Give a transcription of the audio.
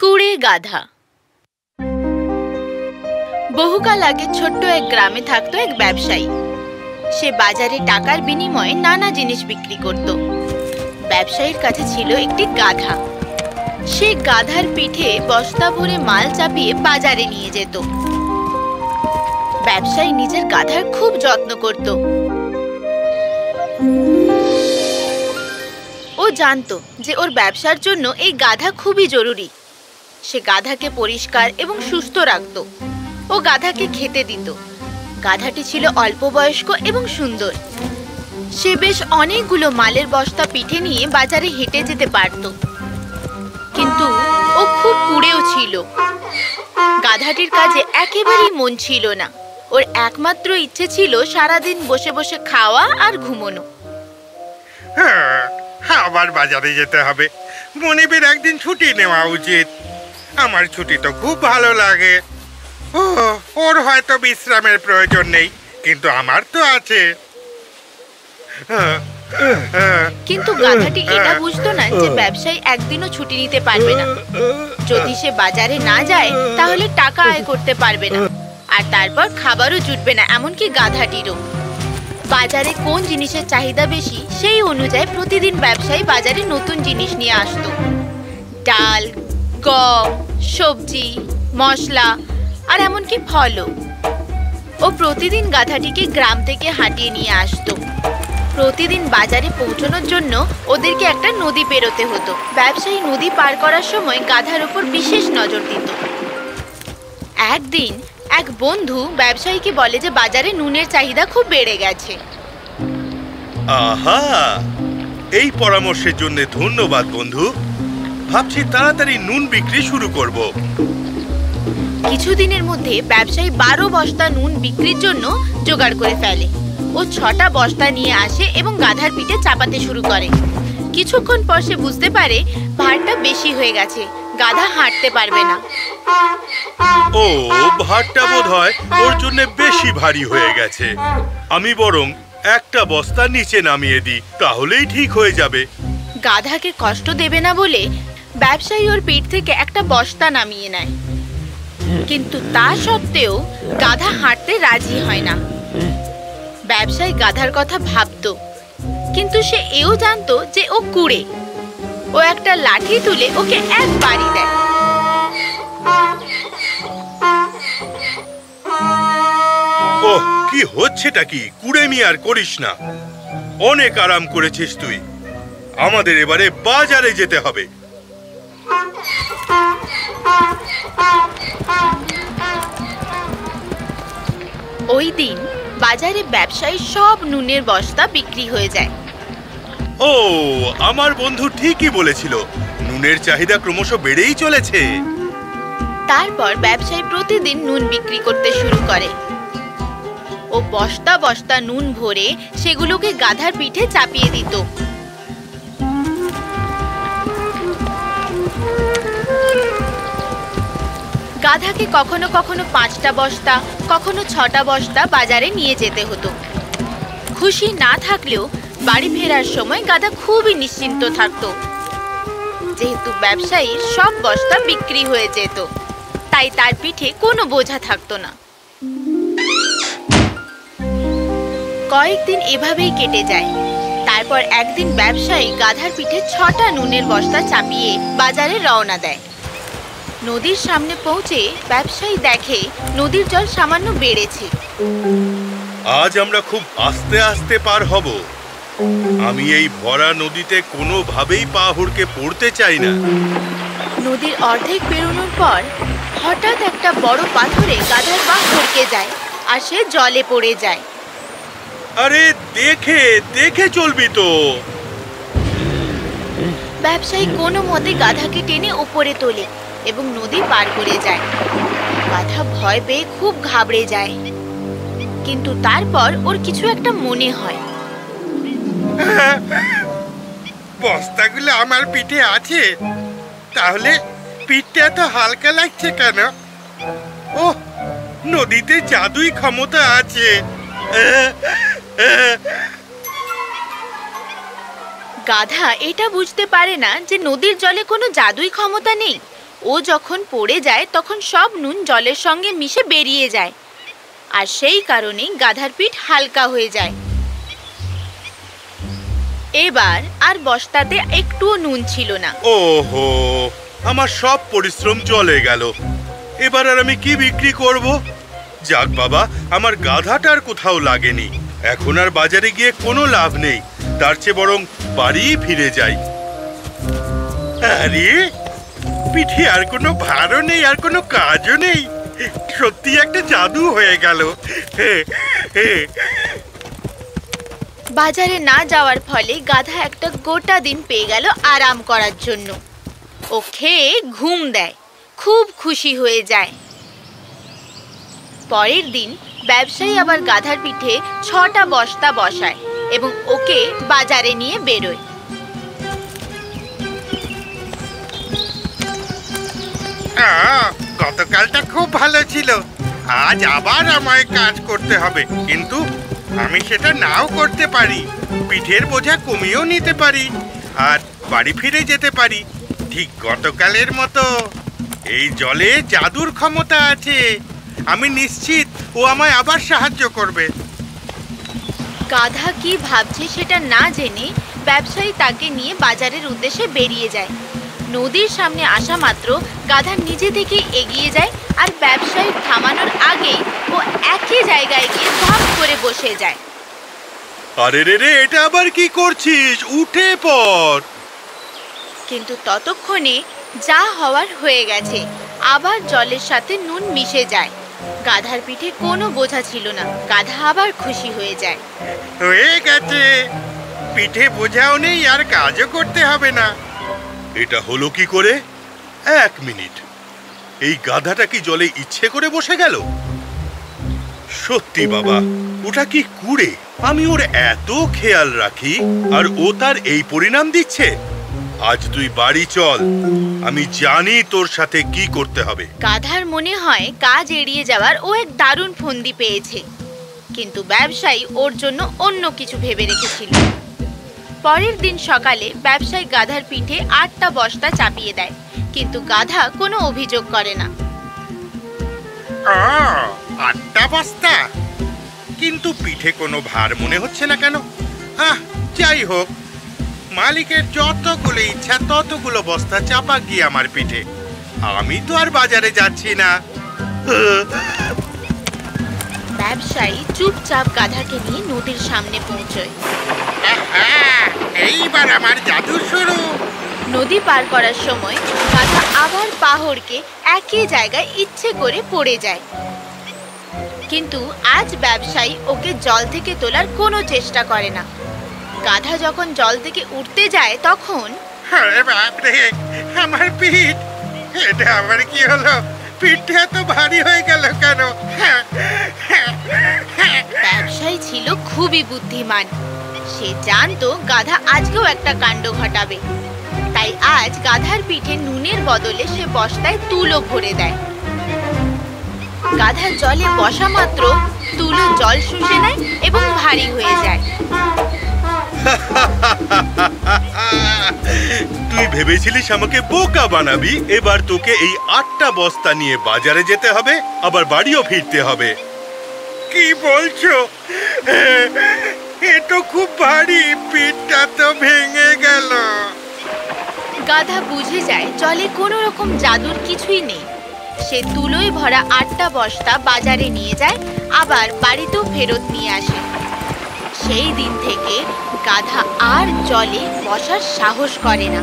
কুড়ে গাধা। বহুকাল আগে ছোট্ট এক গ্রামে থাকতো এক ব্যবসায়ী। সে বাজারে টাকার বিনিময়ে নানা জিনিস বিক্রি করত। ব্যবসায়ীর কাছে ছিল একটি গাধা। সে গাধার পিঠে বস্তা ভরে মাল চাপিয়ে বাজারে নিয়ে যেত। ব্যবসায়ী নিজের গাধার খুব যত্ন করত। জানতো যে ওর ব্যবসার জন্য এই গাধা খুবই জরুরি। সে গাধাকে পরিষ্কার এবং সুস্থ রাখত। ও গাধাকে খেতে দিত। গাধাটি ছিল অল্প বয়স্ক এবং সুন্দর। সে বেশ অনেকগুলো মালের বস্তা পিঠে নিয়ে বাজারে হেঁটে যেতে পারত। কিন্তু ও খুব কুড়েও ছিল। গাধাটির কাজে একেবারেই মন ছিল না। ওর একমাত্র ইচ্ছে ছিল সারাদিন বসে বসে খাওয়া আর ঘুমোনো। হ্যাঁ, আবার বাজারে যেতে হবে। মনিবের একদিন ছুটি নেওয়া উচিত। আমার ছুটি তো খুব ভালো লাগে। ও ওর হয়তো বিশ্রামের প্রয়োজন নেই, কিন্তু আমার তো আছে। কিন্তু গাধাটি এটা বুঝতো না যে ব্যবসায়ী একদিনও ছুটি নিতে পারবে না। যদি সে বাজারে না যায়, তাহলে টাকা আয় করতে পারবে না। আর তারপর খাবারও জুটবে না, এমনকি গাধাটিরও। বাজারে কোন জিনিসের চাহিদা বেশি, সেই অনুযায়ী প্রতিদিন ব্যবসায়ী বাজারে নতুন জিনিস নিয়ে আসতো। ডাল, গম, সবজি, মশলা, আর এমনকি ফলও। ও প্রতিদিন গাধাটিকে গ্রাম থেকে হাঁটিয়ে নিয়ে আসতো। প্রতিদিন বাজারে পৌঁছানোর জন্য ওদেরকে একটা নদী পেরোতে হতো। ব্যবসায়ী নদী পার করার সময় গাধার উপর বিশেষ নজর দিত। একদিন এক বন্ধু ব্যবসায়ীকে বলে যে বাজারে নুনের চাহিদা খুব বেড়ে গেছে। আহা! এই পরামর্শের জন্য ধন্যবাদ বন্ধু। ভাবছি তাড়াতাড়ি নুন বিক্রি শুরু করব। কিছুদিনের মধ্যে ব্যবসায়ী বারো বস্তা নুন বিক্রির জন্য জোগাড় করে ফেলে ও ছটা বস্তা নিয়ে আসে এবং গাধার পিঠে চাপাতে শুরু করে। কিছুক্ষণ পর সে বুঝতে পারে ভারটা বেশি হয়ে গেছে গাধা হাঁটতে পারবে না। ও, ভাতটা বোধ হয় ওর জন্য বেশি ভারী হয়ে গেছে। আমি বরং একটা বস্তা নিচে নামিয়ে দিই, তাহলেই ঠিক হয়ে যাবে। গাধাকে কষ্ট দেবে না বলে ব্যবসায়ী ওর পিঠ থেকে একটা বস্তা নামিয়ে নেয়। কিন্তু তা সত্ত্বেও গাধা হাঁটতে রাজি হয় না। ব্যবসায়ী গাধার কথা ভাবতো, কিন্তু সে এও জানতো যে ও কুড়ে। ও একটা লাঠি তুলে ওকে এক বাড়ি দেয়। কি হচ্ছেটা কি? কুড়েমি আর করিস না। অনেক আরাম করেছিস তুই। আমাদের এবারে বাজারে যেতে হবে। ওই দিন বাজারে ব্যবসায়ী সব নুনের বস্তা বিক্রি হয়ে যায়। ও আমার বন্ধু ঠিকই বলেছিল নুনের চাহিদা ক্রমশ বেড়েই চলেছে। তারপর ব্যবসায়ী প্রতিদিন নুন বিক্রি করতে শুরু করে। ও বস্তা বস্তা নুন ভরে সেগুলোকে গাধার পিঠে চাপিয়ে দিত। গাধাকে কখনো কখনো পাঁচটা বস্তা, কখনো ছটা বস্তা বাজারে নিয়ে যেতে হতো। খুশি না থাকলেও বাড়ি ফেরার সময় গাধা খুবই নিশ্চিন্ত থাকতো। যেহেতু ব্যবসায়ীর সব বস্তা বিক্রি হয়ে যেত, তাই তার পিঠে কোনো বোঝা থাকতো না। কয়েকদিন এভাবেই কেটে যায়। তারপর একদিন ব্যবসায়ী গাধার পিঠে ছটা নুনের বস্তা চাপিয়ে বাজারে রওনা দেয়। নদীর সামনে পৌঁছে ব্যবসায়ী দেখে নদীর জল সামান্য বেড়েছে। আজ আমরা খুব আস্তে আস্তে পার হব। আমি এই ভরা নদীতে কোনোভাবেই পা হুড়কে পড়তে চাই না। নদীর অর্ধেক পেরোনোর পর হঠাৎ একটা বড় পাথরে গাধার পা হড়কে যায় আর সে জলে পড়ে যায়। আরে দেখে দেখে চলবি তো। ব্যবসায়ী কোনো মতে গাধাকে টেনে উপরে তোলে এবং নদী পার করে যায়। গাধা ভয় পেয়ে খুব ঘাবড়ে যায়। কিন্তু তারপর ওর কিছু একটা মনে হয়। বস্তাগুলো আমার পিঠে আছে। তাহলে পিঠটা এত হালকা লাগছে কেন? ও নদীতে জাদুই ক্ষমতা আছে। গাধা এটা বুঝতে পারে না যে নদীর জলে কোনো জাদুই ক্ষমতা নেই। ও যখন পড়ে যায়, তখন সব নুন জলের সঙ্গে মিশে বেরিয়ে যায়। আর সেই কারণেই গাধার পিঠ হালকা হয়ে যায়। এবার আর বস্তাতে একটুও নুন ছিল না। ওহো, আমার সব পরিশ্রম চলে গেল। এবার আর আমি কি বিক্রি করব? যাক বাবা, আমার গাধাটার কোথাও লাগেনি। এখন আর বাজারে গিয়ে কোনো লাভ নেই। তার চেয়ে বরং বাড়ি ফিরে যাই। আরে, পিঠে আর কোনো ভারও নেই, আর কোনো কাজও নেই। সত্যি একটা জাদু হয়ে গেল। বাজারে না যাওয়ার ফলে গাধা একটা গোটা দিন পেয়ে গেল আরাম করার জন্য। ও খেয়ে ঘুম দেয়, খুব খুশি হয়ে যায়। পরের দিন ব্যবসায়ী আবার গাধার পিঠে ছটা বস্তা বসায় এবং ওকে বাজারে নিয়ে বেরোয়। গতকালটা খুব ভালো ছিল। আজ আবার আমায় কাজ করতে হবে, কিন্তু আমি সেটা নাও করতে পারি। পিঠের বোঝা কমিয়েও নিতে পারি আর বাড়ি ফিরে যেতে পারি। ঠিক গতকালের মতো। এই জলে জাদুর ক্ষমতা আছে। আমি নিশ্চিত ও আমায় আবার সাহায্য করবে। গাধা কি ভাবছে সেটা না জেনে ব্যবসায়ী তাকে নিয়ে বাজারের উদ্দেশ্যে বেরিয়ে যায়। নদীর সামনে আসা মাত্র গাধা নিজে থেকে এগিয়ে যায় আর ব্যবসায়ী থামানোর আগেই ও একই জায়গায় গিয়ে ধাপ করে বসে যায়। আরে রে রে এটা আবার কি করছিস? উঠে পড়। কিন্তু ততক্ষণে যা হওয়ার হয়ে গেছে। আবার জলের সাথে নুন মিশে যায়। গাধার পিঠে কোনো বোঝা ছিল না। গাধা আবার খুশি হয়ে যায়। হয়ে গেছে। পিঠে বোঝাও নেই, আর কাজও করতে হবে না। এটা হলো কি করে? এক মিনিট। এই গাধাটা কি জলে ইচ্ছে করে বসে গেল? সত্যি বাবা, ওটা কি কুড়ে? আমি ওর এত খেয়াল রাখি, আর ও তার এই পরিণাম দিচ্ছে। আজ তুই বাড়ি চল। আমি জানি তোর সাথে কি করতে হবে। গাধার মনে হয় কাজ এড়িয়ে যাওয়ার ও এক দারুণ ফন্দি পেয়েছে। কিন্তু ব্যবসায়ী ওর জন্য অন্য কিছু ভেবে রেখেছিল। পরের দিন সকালে ব্যবসায়ী গাধার পিঠে আটটা বস্তা চাপিয়ে দেয় কিন্তু গাধা কোনো অভিযোগ করে না। আটটা বস্তা? কিন্তু পিঠে কোনো ভার মনে হচ্ছে না কেন? আহ যাই হোক মালিকের যতগুলো ইচ্ছা ততগুলো বস্তা চাপা গিয়ে আমার পিঠে আমি তো আর বাজারে যাচ্ছি না। ব্যবসায়ী চুপচাপ গাধাকে নিয়ে নদীর সামনে পৌঁছয়। এইবার আমার জাদু শুরু। নদী পার করার সময় গাধা আবার পাহড়কে একই জায়গায় ইচ্ছে করে পড়ে যায়। কিন্তু আজ ব্যবসায়ী ওকে জল থেকে তোলার কোনো চেষ্টা করে না। গাধা যখন জল থেকে উঠতে যায় তখন আরে বাপরে আমার পিঠ। এটা আবার কি হলো? পিঠটা এত ভারী হয়ে গেল কেন? ব্যবসায়ী ছিল খুবই বুদ্ধিমান। সে জানতো গাধা আজকেও একটা কাণ্ড ঘটাবে। তাই আজ গাধার পিঠে নুনের বদলে সে বস্তায় তুলো ভরে দেয়। গাধা জলে বসা মাত্র তুলো জল শুষে নেয় এবং ভারী হয়ে যায়। তুই ভেবেছিলিস আমাকে বোকা বানাবি? এবার তোকে এই আটটা বস্তা নিয়ে বাজারে যেতে হবে আবার বাড়িও ফিরতে হবে। কি বলছো? এ তো খুব ভারী পিঠটা তো ভেঙে গেল। গাধা বুঝে যায় জলে কোনো রকম জাদুর কিছুই নেই। সে তুলোয় ভরা আটটা বস্তা বাজারে নিয়ে যায় আবার বাড়িতেও ফেরত নিয়ে আসে। সেই দিন থেকে গাধা আর জলে বসার সাহস করে না।